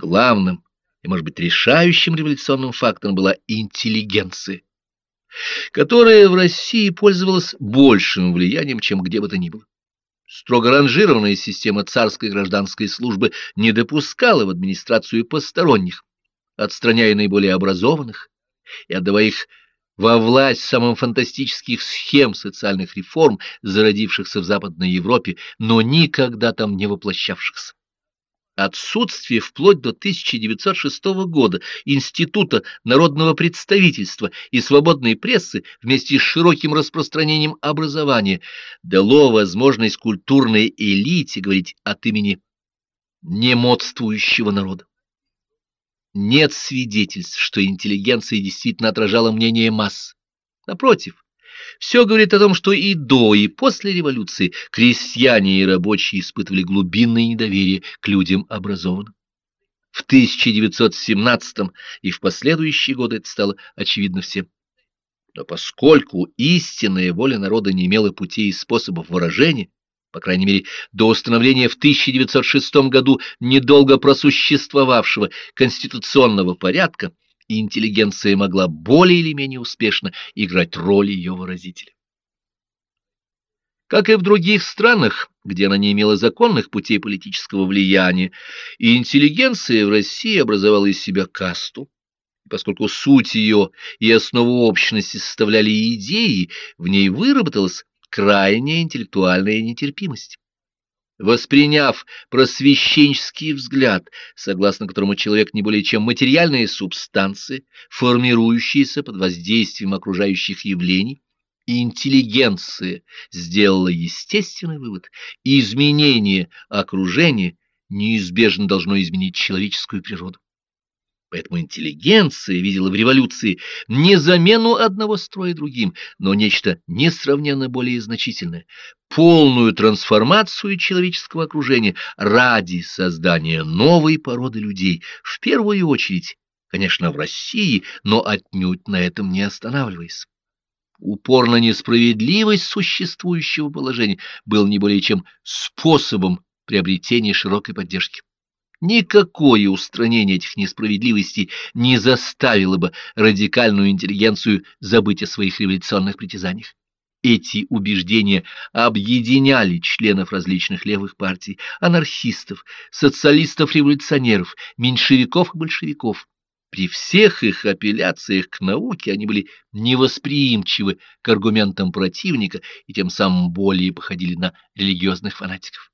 Главным и, может быть, решающим революционным фактором была интеллигенция, которая в России пользовалась большим влиянием, чем где бы то ни было. Строго ранжированная система царской гражданской службы не допускала в администрацию посторонних, отстраняя наиболее образованных и отдавая их во власть самым фантастических схем социальных реформ, зародившихся в Западной Европе, но никогда там не воплощавшихся. Отсутствие вплоть до 1906 года Института народного представительства и свободной прессы вместе с широким распространением образования дало возможность культурной элите говорить от имени немодствующего народа. Нет свидетельств, что интеллигенция действительно отражала мнение масс. Напротив, все говорит о том, что и до, и после революции крестьяне и рабочие испытывали глубинное недоверие к людям образованным. В 1917 и в последующие годы это стало очевидно всем. Но поскольку истинная воля народа не имела путей и способов выражения, по крайней мере, до установления в 1906 году недолго просуществовавшего конституционного порядка, интеллигенция могла более или менее успешно играть роль ее выразителя. Как и в других странах, где она не имела законных путей политического влияния, интеллигенция в России образовала из себя касту, поскольку суть ее и основу общности составляли идеи, в ней выработалась крайняя интеллектуальная нетерпимость. Восприняв просвещенческий взгляд, согласно которому человек не более чем материальные субстанции, формирующиеся под воздействием окружающих явлений, интеллигенция сделала естественный вывод, изменение окружения неизбежно должно изменить человеческую природу. Поэтому интеллигенция видела в революции не замену одного строя другим, но нечто несравненно более значительное, полную трансформацию человеческого окружения ради создания новой породы людей, в первую очередь, конечно, в России, но отнюдь на этом не останавливаясь. Упор на несправедливость существующего положения был не более чем способом приобретения широкой поддержки. Никакое устранение этих несправедливостей не заставило бы радикальную интеллигенцию забыть о своих революционных притязаниях. Эти убеждения объединяли членов различных левых партий, анархистов, социалистов-революционеров, меньшевиков и большевиков. При всех их апелляциях к науке они были невосприимчивы к аргументам противника и тем самым более походили на религиозных фанатиков.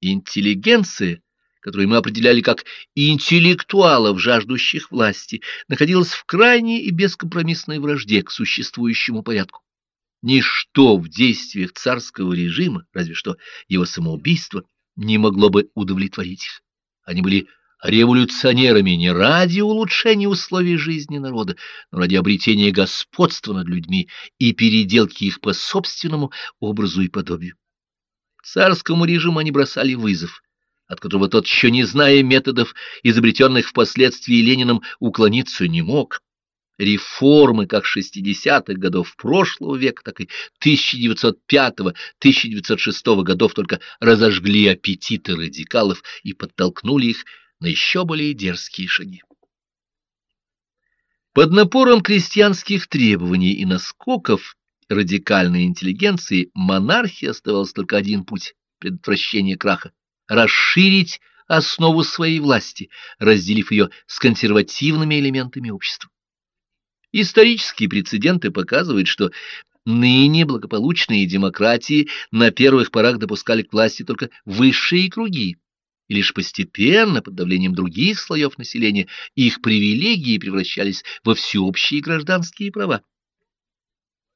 Интеллигенция которую мы определяли как интеллектуалов, жаждущих власти, находилась в крайней и бескомпромиссной вражде к существующему порядку. Ничто в действиях царского режима, разве что его самоубийство, не могло бы удовлетворить их. Они были революционерами не ради улучшения условий жизни народа, но ради обретения господства над людьми и переделки их по собственному образу и подобию. Царскому режиму они бросали вызов, от которого тот, еще не зная методов, изобретенных впоследствии Лениным, уклониться не мог. Реформы как 60-х годов прошлого века, так и 1905-1906 годов только разожгли аппетиты радикалов и подтолкнули их на еще более дерзкие шаги. Под напором крестьянских требований и наскоков радикальной интеллигенции монархии оставался только один путь предотвращения краха расширить основу своей власти, разделив ее с консервативными элементами общества. Исторические прецеденты показывают, что ныне благополучные демократии на первых порах допускали к власти только высшие круги, и лишь постепенно, под давлением других слоев населения, их привилегии превращались во всеобщие гражданские права.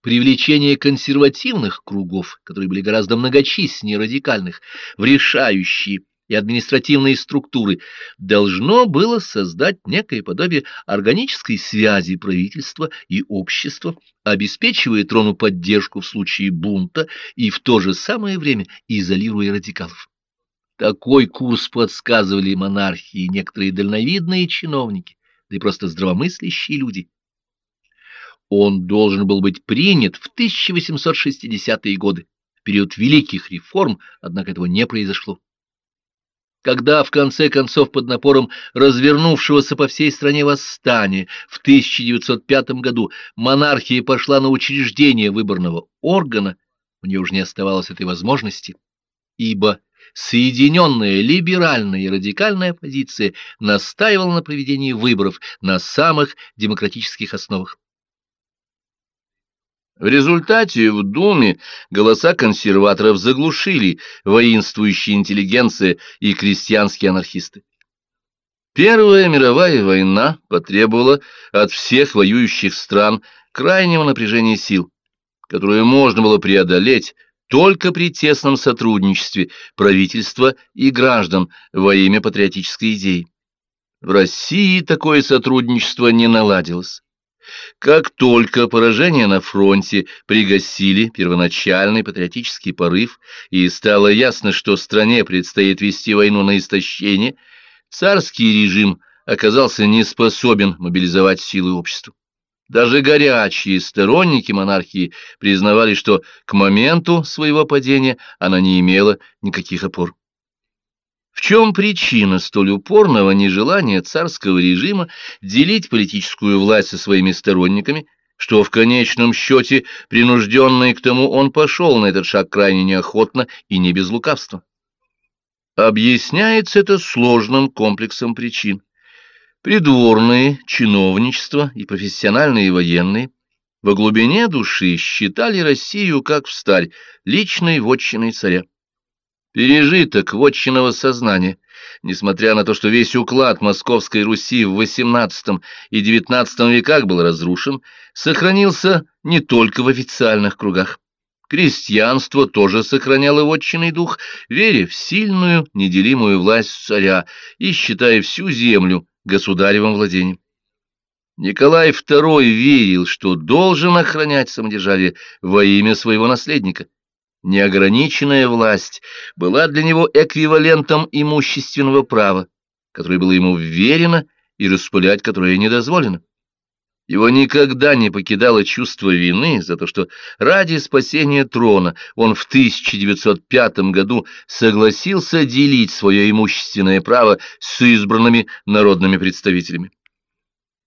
Привлечение консервативных кругов, которые были гораздо многочисленнее радикальных, в решающие и административные структуры, должно было создать некое подобие органической связи правительства и общества, обеспечивая трону поддержку в случае бунта и в то же самое время изолируя радикалов. Такой курс подсказывали монархии некоторые дальновидные чиновники, да и просто здравомыслящие люди. Он должен был быть принят в 1860-е годы, в период великих реформ, однако этого не произошло. когда в конце концов под напором развернувшегося по всей стране восстания в 1905 году монархия пошла на учреждение выборного органа, у нее уже не оставалось этой возможности, ибо соединенная либеральная и радикальная оппозиция настаивала на проведении выборов на самых демократических основах. В результате в Думе голоса консерваторов заглушили воинствующая интеллигенция и крестьянские анархисты. Первая мировая война потребовала от всех воюющих стран крайнего напряжения сил, которое можно было преодолеть только при тесном сотрудничестве правительства и граждан во имя патриотической идеи. В России такое сотрудничество не наладилось. Как только поражение на фронте пригасили первоначальный патриотический порыв и стало ясно, что стране предстоит вести войну на истощение, царский режим оказался не способен мобилизовать силы общества. Даже горячие сторонники монархии признавали, что к моменту своего падения она не имела никаких опор. В чем причина столь упорного нежелания царского режима делить политическую власть со своими сторонниками, что в конечном счете, принужденный к тому, он пошел на этот шаг крайне неохотно и не без лукавства? Объясняется это сложным комплексом причин. Придворные, чиновничество и профессиональные военные во глубине души считали Россию, как встарь, личной вотчиной царя. Пережиток вотчинного сознания, несмотря на то, что весь уклад Московской Руси в XVIII и XIX веках был разрушен, сохранился не только в официальных кругах. Крестьянство тоже сохраняло вотчинный дух, веря в сильную, неделимую власть царя и считая всю землю государевым владением. Николай II верил, что должен охранять самодержавие во имя своего наследника, Неограниченная власть была для него эквивалентом имущественного права, которое было ему вверено и распылять которое не дозволено. Его никогда не покидало чувство вины за то, что ради спасения трона он в 1905 году согласился делить свое имущественное право с избранными народными представителями.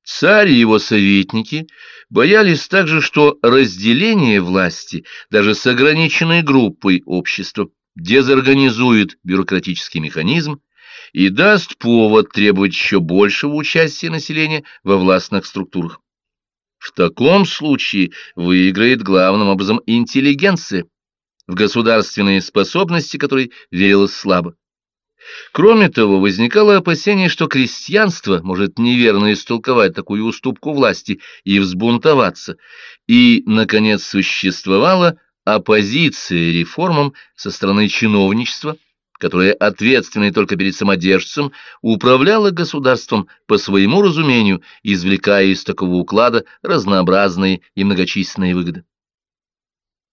Царь и его советники боялись также, что разделение власти даже с ограниченной группой общества дезорганизует бюрократический механизм и даст повод требовать еще большего участия населения во властных структурах. В таком случае выиграет главным образом интеллигенция, в государственные способности которой верилось слабо. Кроме того, возникало опасение, что крестьянство может неверно истолковать такую уступку власти и взбунтоваться, и, наконец, существовала оппозиция реформам со стороны чиновничества, которое, ответственное только перед самодержцем, управляло государством по своему разумению, извлекая из такого уклада разнообразные и многочисленные выгоды.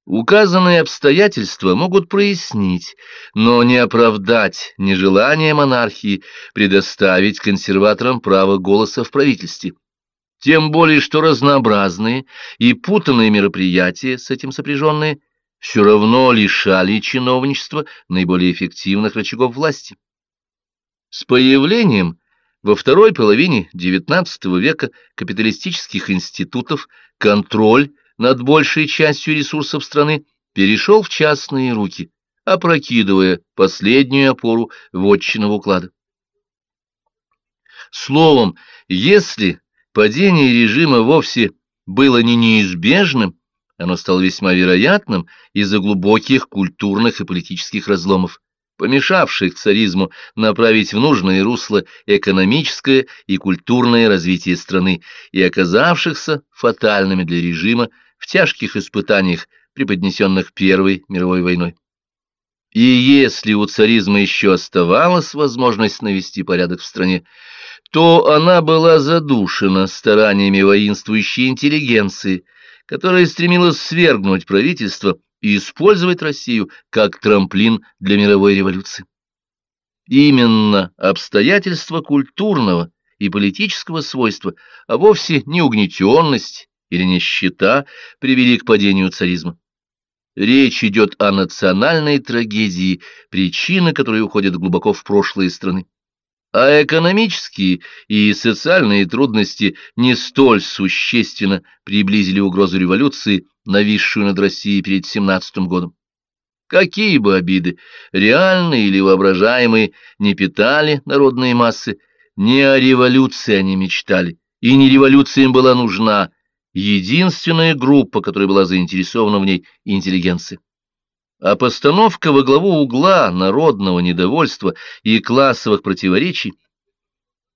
Указанные обстоятельства могут прояснить, но не оправдать нежелание монархии предоставить консерваторам право голоса в правительстве. Тем более, что разнообразные и путанные мероприятия, с этим сопряженные, все равно лишали чиновничества наиболее эффективных рычагов власти. С появлением во второй половине XIX века капиталистических институтов контроль над большей частью ресурсов страны перешел в частные руки, опрокидывая последнюю опору вотчинного уклада. Словом, если падение режима вовсе было не неизбежным, оно стало весьма вероятным из-за глубоких культурных и политических разломов, помешавших царизму направить в нужное русло экономическое и культурное развитие страны и оказавшихся фатальными для режима в тяжких испытаниях, преподнесенных Первой мировой войной. И если у царизма еще оставалась возможность навести порядок в стране, то она была задушена стараниями воинствующей интеллигенции, которая стремилась свергнуть правительство и использовать Россию как трамплин для мировой революции. Именно обстоятельства культурного и политического свойства, а вовсе не угнетенность или нищета привели к падению царизма. Речь идет о национальной трагедии, причины которой уходят глубоко в прошлые страны. А экономические и социальные трудности не столь существенно приблизили угрозу революции, нависшую над Россией перед 17 годом. Какие бы обиды, реальные или воображаемые, не питали народные массы, не о революции они мечтали, и не революция им была нужна, единственная группа, которая была заинтересована в ней, интеллигенция. А постановка во главу угла народного недовольства и классовых противоречий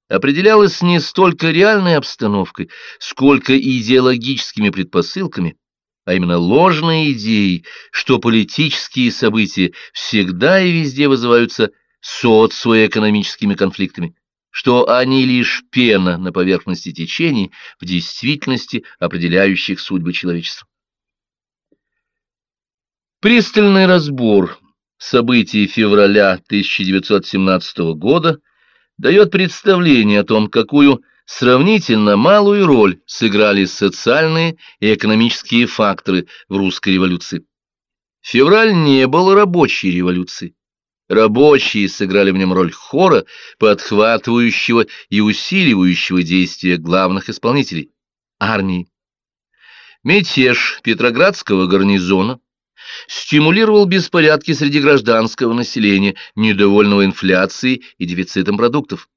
определялась не столько реальной обстановкой, сколько идеологическими предпосылками, а именно ложной идеей, что политические события всегда и везде вызываются социоэкономическими конфликтами, что они лишь пена на поверхности течений, в действительности определяющих судьбы человечества. Пристальный разбор событий февраля 1917 года дает представление о том, какую сравнительно малую роль сыграли социальные и экономические факторы в русской революции. Февраль не был рабочей революцией. Рабочие сыграли в нем роль хора, подхватывающего и усиливающего действия главных исполнителей – армии. Мятеж Петроградского гарнизона стимулировал беспорядки среди гражданского населения, недовольного инфляцией и дефицитом продуктов.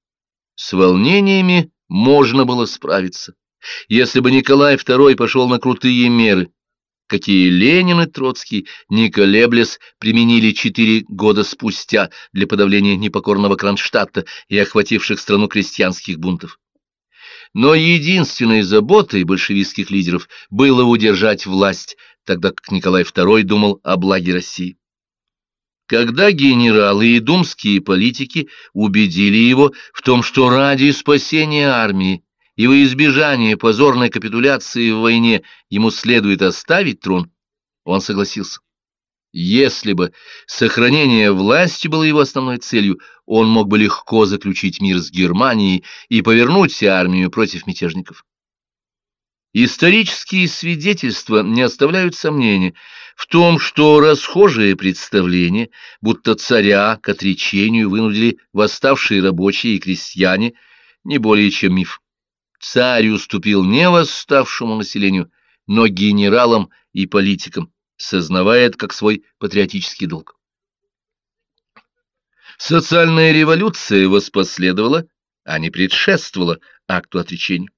С волнениями можно было справиться, если бы Николай II пошел на крутые меры, какие Ленин и Троцкий, не колеблясь, применили четыре года спустя для подавления непокорного Кронштадта и охвативших страну крестьянских бунтов. Но единственной заботой большевистских лидеров было удержать власть, тогда как Николай II думал о благе России. Когда генералы и думские политики убедили его в том, что ради спасения армии и во избежание позорной капитуляции в войне ему следует оставить трон, он согласился. Если бы сохранение власти было его основной целью, он мог бы легко заключить мир с Германией и повернуть армию против мятежников. Исторические свидетельства не оставляют сомнения в том, что расхожее представление, будто царя к отречению вынудили восставшие рабочие и крестьяне, не более чем миф. Царь уступил не восставшему населению, но генералам и политикам, сознавая это как свой патриотический долг. Социальная революция воспоследовала, а не предшествовала акту отречения.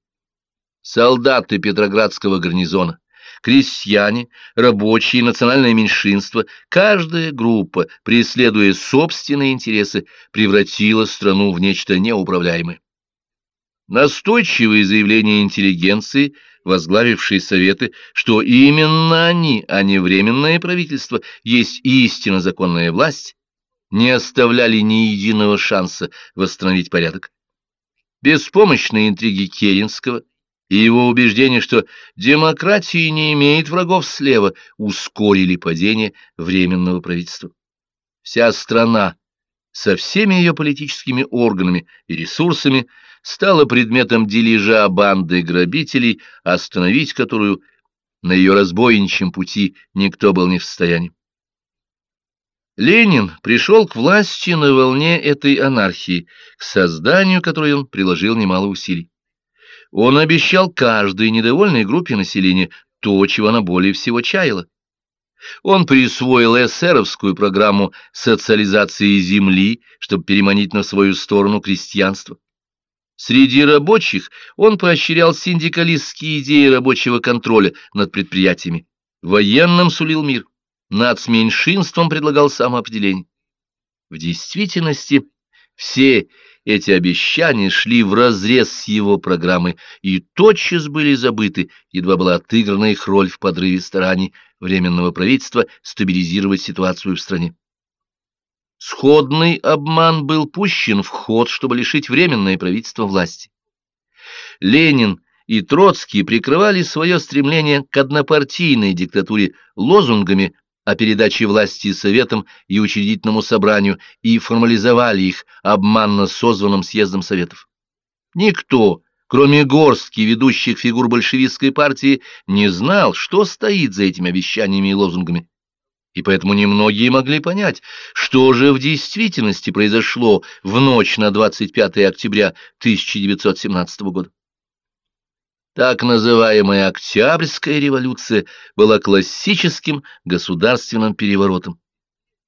Солдаты Петроградского гарнизона, крестьяне, рабочие, национальное меньшинство, каждая группа, преследуя собственные интересы, превратила страну в нечто неуправляемое. Настойчивые заявления интеллигенции – возглавившие советы, что именно они, а не временное правительство, есть истинно законная власть, не оставляли ни единого шанса восстановить порядок. Беспомощные интриги Керенского и его убеждение, что демократия не имеет врагов слева, ускорили падение временного правительства. Вся страна со всеми ее политическими органами и ресурсами стала предметом дележа банды грабителей, остановить которую на ее разбойничьем пути никто был не в состоянии. Ленин пришел к власти на волне этой анархии, к созданию которой он приложил немало усилий. Он обещал каждой недовольной группе населения то, чего она более всего чаяла. Он присвоил эсеровскую программу социализации земли, чтобы переманить на свою сторону крестьянство. Среди рабочих он поощрял синдикалистские идеи рабочего контроля над предприятиями. Военным сулил мир, над с меньшинством предлагал самоопределение. В действительности все эти обещания шли вразрез с его программой и тотчас были забыты, едва была отыграна их роль в подрыве стараний Временного правительства стабилизировать ситуацию в стране. Сходный обман был пущен в ход, чтобы лишить Временное правительство власти. Ленин и Троцкий прикрывали свое стремление к однопартийной диктатуре лозунгами о передаче власти Советам и учредительному собранию и формализовали их обманно созванным съездом Советов. Никто, кроме горстки ведущих фигур большевистской партии, не знал, что стоит за этими обещаниями и лозунгами и поэтому немногие могли понять, что же в действительности произошло в ночь на 25 октября 1917 года. Так называемая Октябрьская революция была классическим государственным переворотом.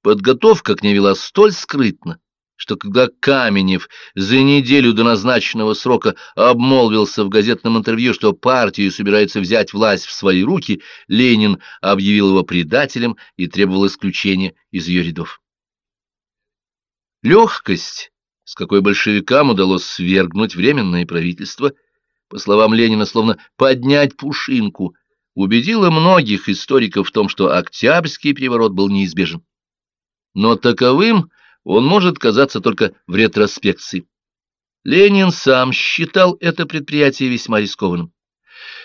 Подготовка к ней вела столь скрытно, что когда Каменев за неделю до назначенного срока обмолвился в газетном интервью, что партию собирается взять власть в свои руки, Ленин объявил его предателем и требовал исключения из ее рядов. Легкость, с какой большевикам удалось свергнуть временное правительство, по словам Ленина, словно поднять пушинку, убедила многих историков в том, что Октябрьский переворот был неизбежен но таковым он может казаться только в ретроспекции. Ленин сам считал это предприятие весьма рискованным.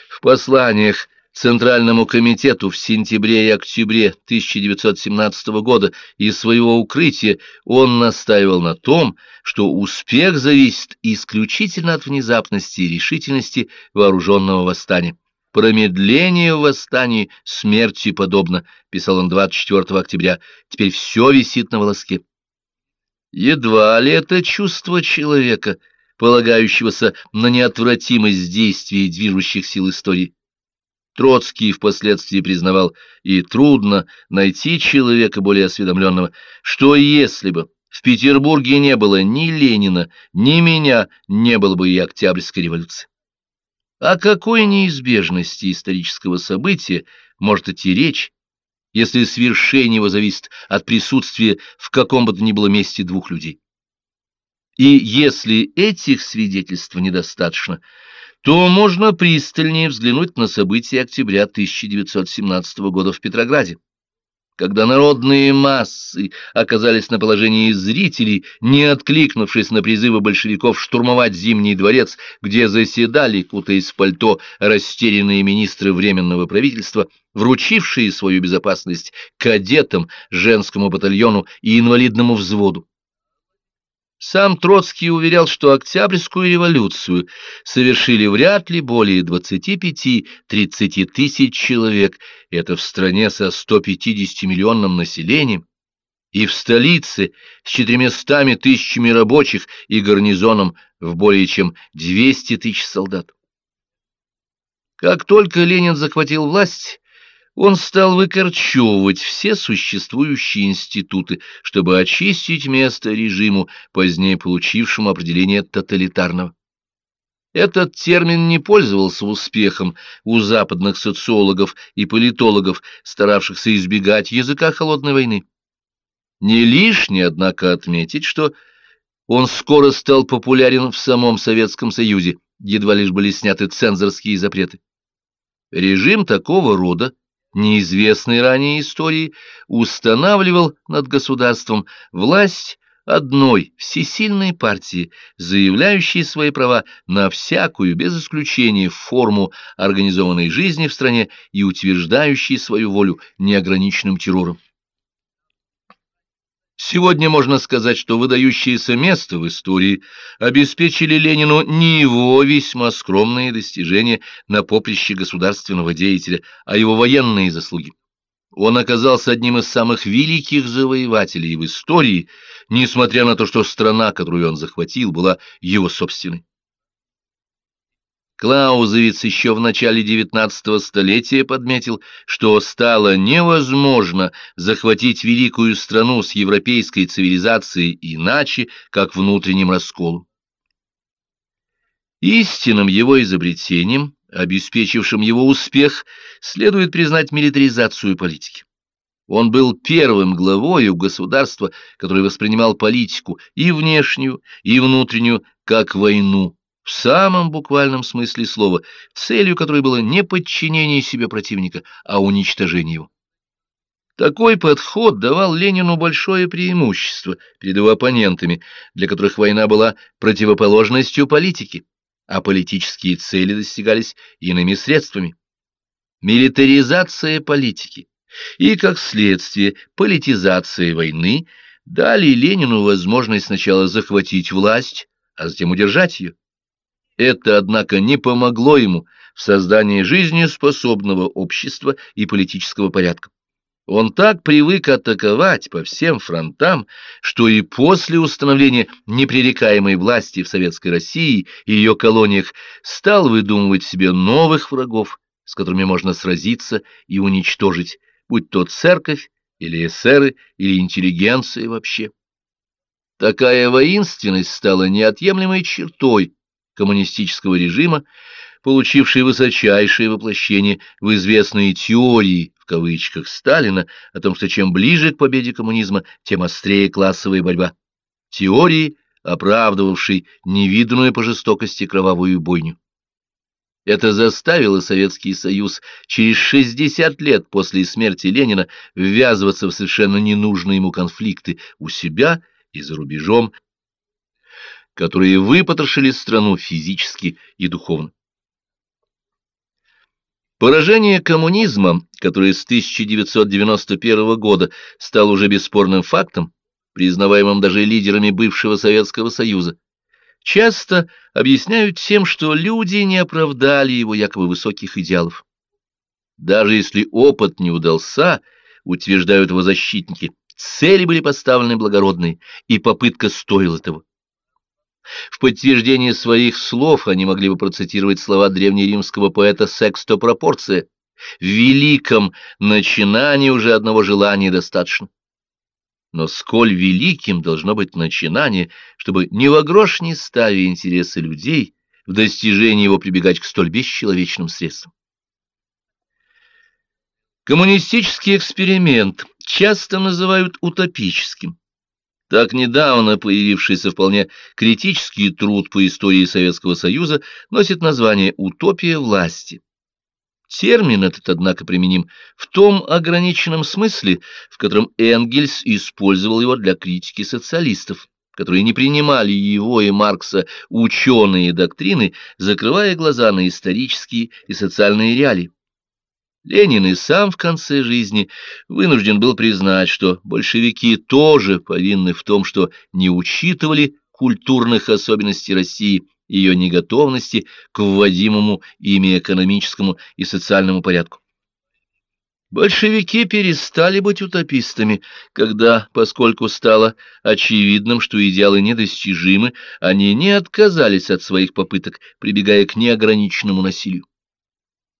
В посланиях Центральному комитету в сентябре и октябре 1917 года из своего укрытия он настаивал на том, что успех зависит исключительно от внезапности и решительности вооруженного восстания. «Промедление в восстании смерти подобно», — писал он 24 октября, — «теперь все висит на волоске». Едва ли это чувство человека, полагающегося на неотвратимость действий движущих сил истории. Троцкий впоследствии признавал, и трудно найти человека более осведомленного, что если бы в Петербурге не было ни Ленина, ни меня, не было бы и Октябрьской революции. О какой неизбежности исторического события может идти речь, если свершение его зависит от присутствия в каком бы то ни было месте двух людей? И если этих свидетельств недостаточно, то можно пристальнее взглянуть на события октября 1917 года в Петрограде когда народные массы оказались на положении зрителей, не откликнувшись на призывы большевиков штурмовать Зимний дворец, где заседали, кутаясь в пальто, растерянные министры Временного правительства, вручившие свою безопасность кадетам, женскому батальону и инвалидному взводу. Сам Троцкий уверял, что Октябрьскую революцию совершили вряд ли более 25-30 тысяч человек, это в стране со 150-миллионным населением, и в столице с четырьмястами тысячами рабочих и гарнизоном в более чем 200 тысяч солдат. Как только Ленин захватил власть, он стал выкорчевывать все существующие институты, чтобы очистить место режиму, позднее получившему определение тоталитарного. Этот термин не пользовался успехом у западных социологов и политологов, старавшихся избегать языка холодной войны. Не лишне, однако, отметить, что он скоро стал популярен в самом Советском Союзе, едва лишь были сняты цензорские запреты. Режим такого рода неизвестной ранее истории, устанавливал над государством власть одной всесильной партии, заявляющей свои права на всякую, без исключения, форму организованной жизни в стране и утверждающей свою волю неограниченным террором. Сегодня можно сказать, что выдающееся место в истории обеспечили Ленину не его весьма скромные достижения на поприще государственного деятеля, а его военные заслуги. Он оказался одним из самых великих завоевателей в истории, несмотря на то, что страна, которую он захватил, была его собственной. Клаузовиц еще в начале XIX столетия подметил, что стало невозможно захватить великую страну с европейской цивилизацией иначе, как внутренним расколом. Истинным его изобретением, обеспечившим его успех, следует признать милитаризацию политики. Он был первым главою государства, который воспринимал политику и внешнюю, и внутреннюю, как войну, в самом буквальном смысле слова, целью которой было не подчинение себе противника, а уничтожение его. Такой подход давал Ленину большое преимущество перед его оппонентами, для которых война была противоположностью политики, а политические цели достигались иными средствами. Милитаризация политики и, как следствие, политизация войны дали Ленину возможность сначала захватить власть, а затем удержать ее. Это, однако, не помогло ему в создании жизнеспособного общества и политического порядка. Он так привык атаковать по всем фронтам, что и после установления непререкаемой власти в Советской России и ее колониях стал выдумывать себе новых врагов, с которыми можно сразиться и уничтожить, будь то церковь, или эсеры, или интеллигенция вообще. Такая воинственность стала неотъемлемой чертой коммунистического режима, получившей высочайшее воплощение в известной теории в кавычках Сталина о том, что чем ближе к победе коммунизма, тем острее классовая борьба. Теории, оправдывавшей невиданную по жестокости кровавую бойню. Это заставило Советский Союз через 60 лет после смерти Ленина ввязываться в совершенно ненужные ему конфликты у себя и за рубежом, которые выпотрошили страну физически и духовно. Поражение коммунизма, которое с 1991 года стало уже бесспорным фактом, признаваемым даже лидерами бывшего Советского Союза, часто объясняют тем, что люди не оправдали его якобы высоких идеалов. Даже если опыт не удался, утверждают его защитники, цели были поставлены благородные, и попытка стоила того. В подтверждение своих слов они могли бы процитировать слова древнеримского поэта Секста Пропорция «В великом начинании уже одного желания достаточно». Но сколь великим должно быть начинание, чтобы ни во грош не ставя интересы людей, в достижении его прибегать к столь бесчеловечным средствам. Коммунистический эксперимент часто называют утопическим. Так недавно появившийся вполне критический труд по истории Советского Союза носит название «Утопия власти». Термин этот, однако, применим в том ограниченном смысле, в котором Энгельс использовал его для критики социалистов, которые не принимали его и Маркса ученые доктрины, закрывая глаза на исторические и социальные реалии. Ленин и сам в конце жизни вынужден был признать, что большевики тоже повинны в том, что не учитывали культурных особенностей России и ее неготовности к вводимому ими экономическому и социальному порядку. Большевики перестали быть утопистами, когда, поскольку стало очевидным, что идеалы недостижимы, они не отказались от своих попыток, прибегая к неограниченному насилию.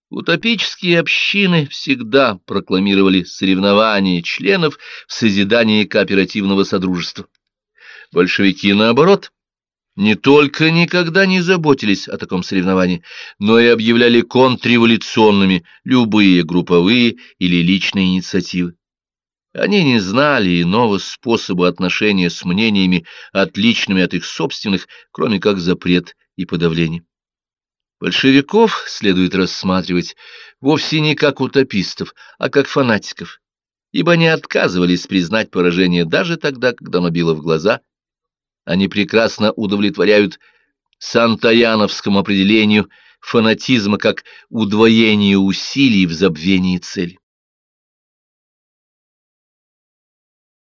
Утопические общины всегда прокламировали соревнования членов в созидании кооперативного содружества. Большевики, наоборот, не только никогда не заботились о таком соревновании, но и объявляли контрреволюционными любые групповые или личные инициативы. Они не знали иного способа отношения с мнениями, отличными от их собственных, кроме как запрет и подавление. Большевиков следует рассматривать вовсе не как утопистов, а как фанатиков, ибо они отказывались признать поражение даже тогда, когда оно било в глаза. Они прекрасно удовлетворяют сантаяновскому определению фанатизма как удвоение усилий в забвении цели.